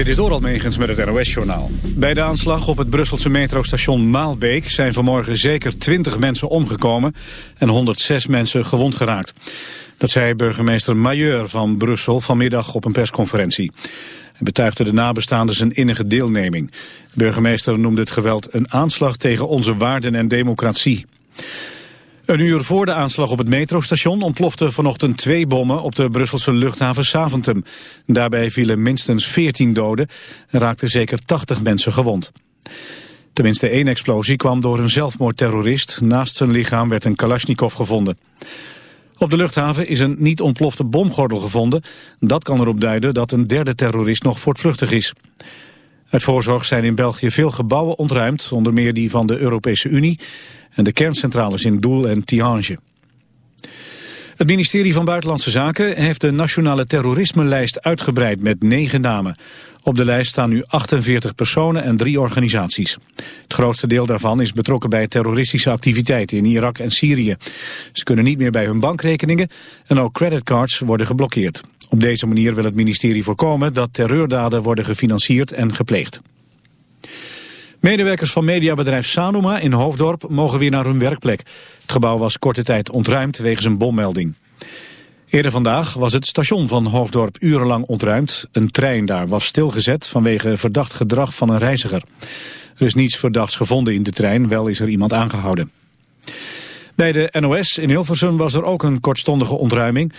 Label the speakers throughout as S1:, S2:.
S1: Dit is door Almegens met het NOS-journaal. Bij de aanslag op het Brusselse metrostation Maalbeek... zijn vanmorgen zeker 20 mensen omgekomen en 106 mensen gewond geraakt. Dat zei burgemeester Majeur van Brussel vanmiddag op een persconferentie. Hij betuigde de nabestaanden zijn innige deelneming. De burgemeester noemde het geweld een aanslag tegen onze waarden en democratie. Een uur voor de aanslag op het metrostation ontploften vanochtend twee bommen op de Brusselse luchthaven Saventem. Daarbij vielen minstens 14 doden en raakten zeker 80 mensen gewond. Tenminste één explosie kwam door een zelfmoordterrorist. Naast zijn lichaam werd een Kalashnikov gevonden. Op de luchthaven is een niet ontplofte bomgordel gevonden. Dat kan erop duiden dat een derde terrorist nog voortvluchtig is. Uit voorzorg zijn in België veel gebouwen ontruimd, onder meer die van de Europese Unie en de kerncentrales in Doel en Tihange. Het ministerie van Buitenlandse Zaken heeft de nationale terrorisme-lijst uitgebreid met negen namen. Op de lijst staan nu 48 personen en drie organisaties. Het grootste deel daarvan is betrokken bij terroristische activiteiten in Irak en Syrië. Ze kunnen niet meer bij hun bankrekeningen en ook creditcards worden geblokkeerd. Op deze manier wil het ministerie voorkomen dat terreurdaden worden gefinancierd en gepleegd. Medewerkers van mediabedrijf Sanoma in Hoofddorp mogen weer naar hun werkplek. Het gebouw was korte tijd ontruimd wegens een bommelding. Eerder vandaag was het station van Hoofddorp urenlang ontruimd. Een trein daar was stilgezet vanwege verdacht gedrag van een reiziger. Er is niets verdachts gevonden in de trein, wel is er iemand aangehouden. Bij de NOS in Hilversum was er ook een kortstondige ontruiming.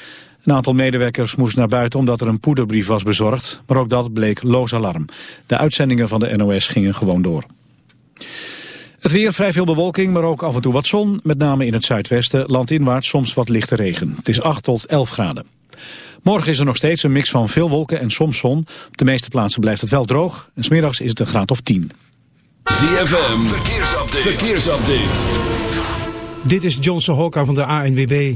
S1: Een aantal medewerkers moest naar buiten omdat er een poederbrief was bezorgd. Maar ook dat bleek loos alarm. De uitzendingen van de NOS gingen gewoon door. Het weer, vrij veel bewolking, maar ook af en toe wat zon. Met name in het zuidwesten, landinwaarts soms wat lichte regen. Het is 8 tot 11 graden. Morgen is er nog steeds een mix van veel wolken en soms zon. Op de meeste plaatsen blijft het wel droog. En smiddags is het een graad of 10.
S2: ZFM, verkeersupdate. verkeersupdate.
S3: Dit is Johnson Hokka van de ANWB.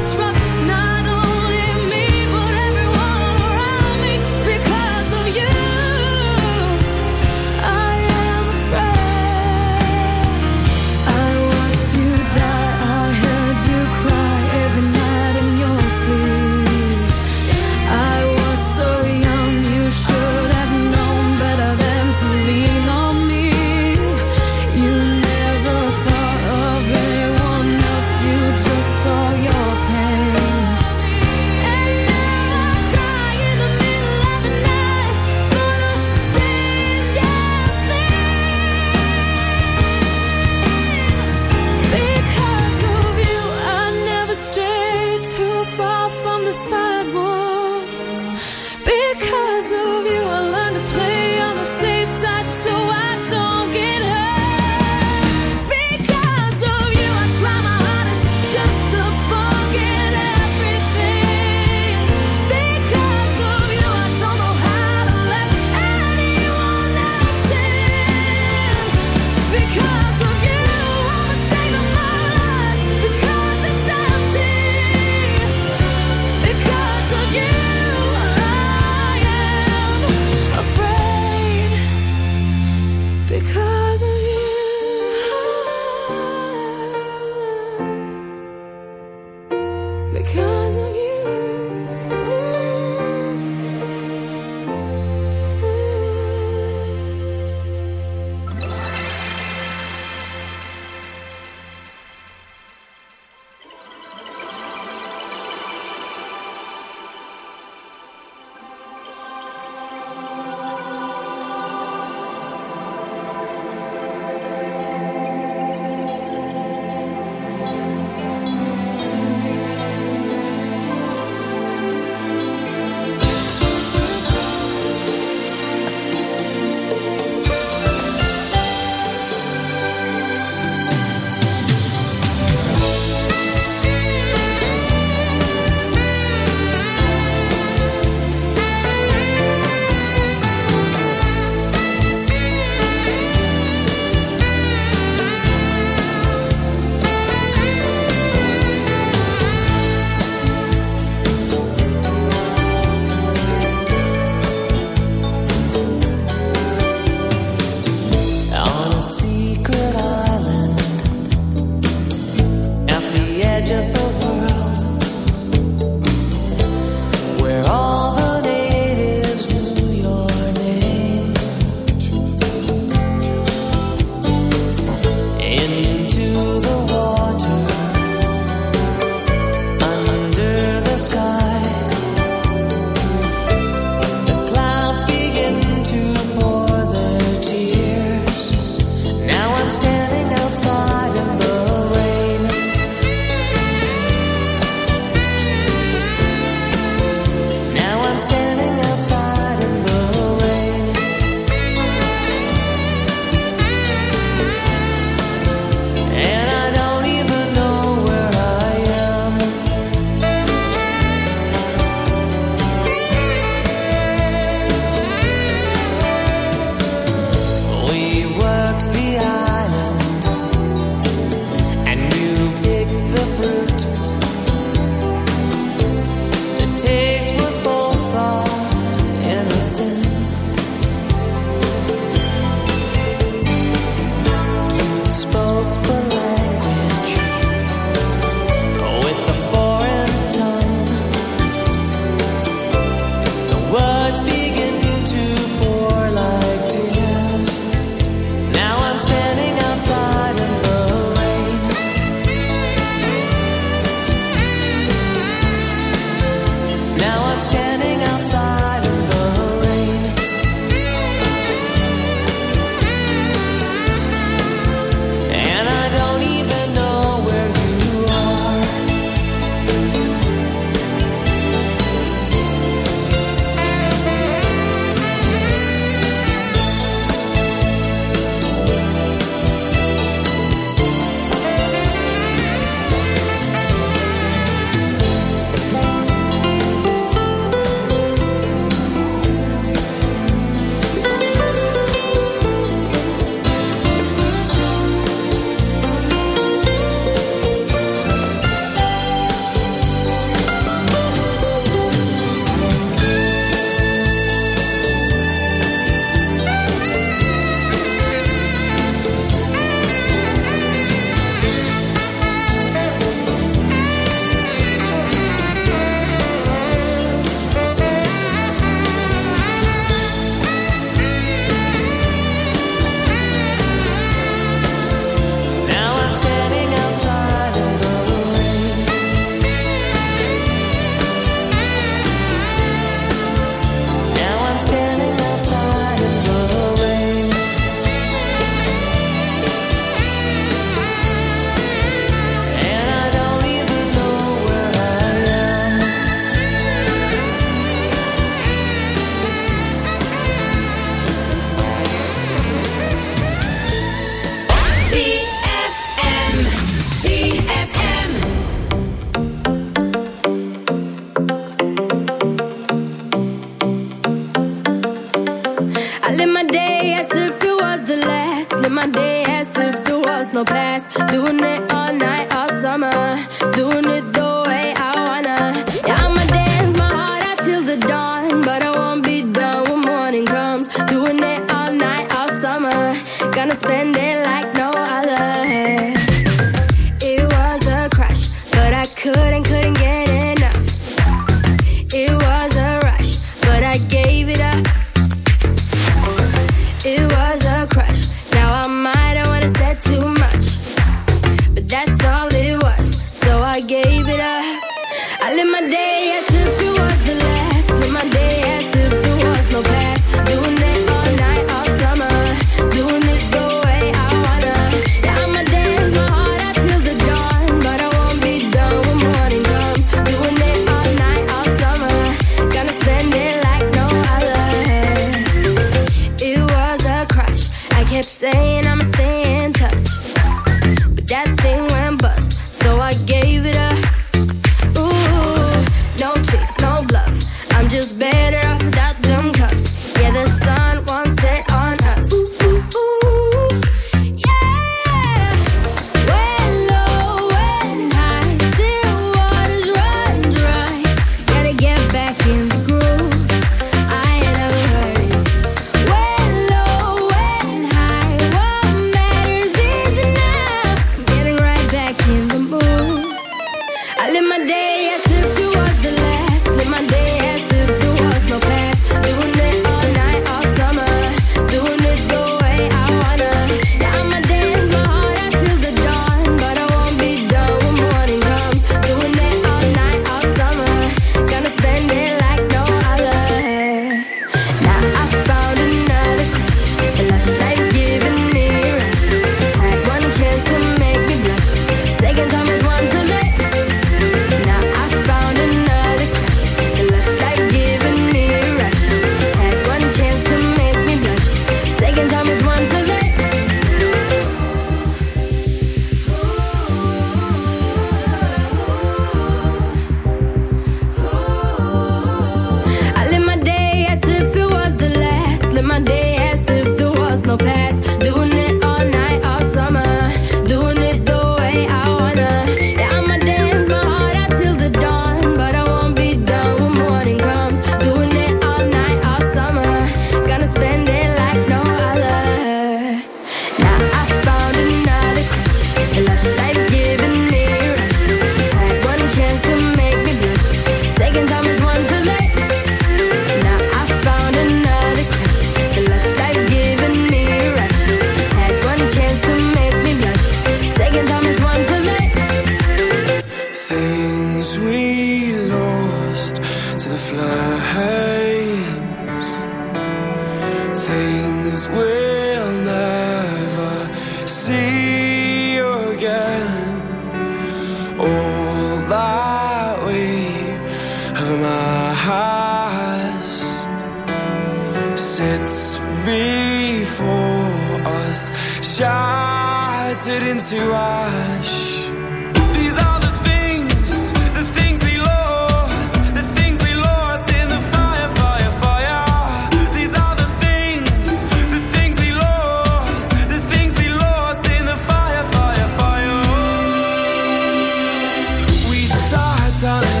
S4: darling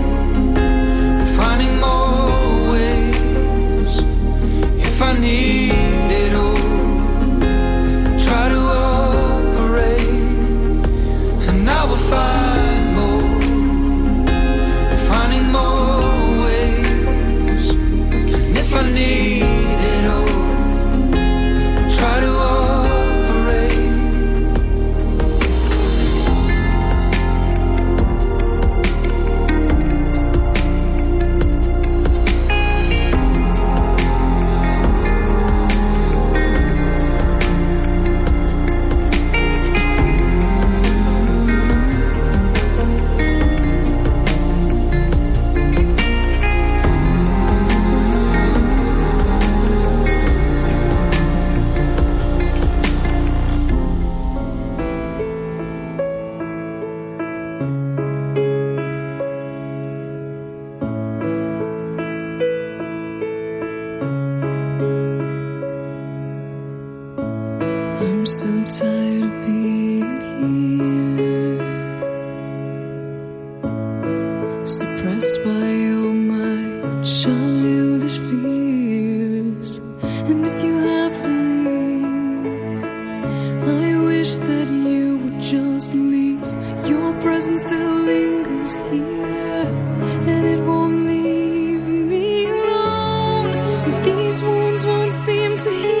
S2: exigir.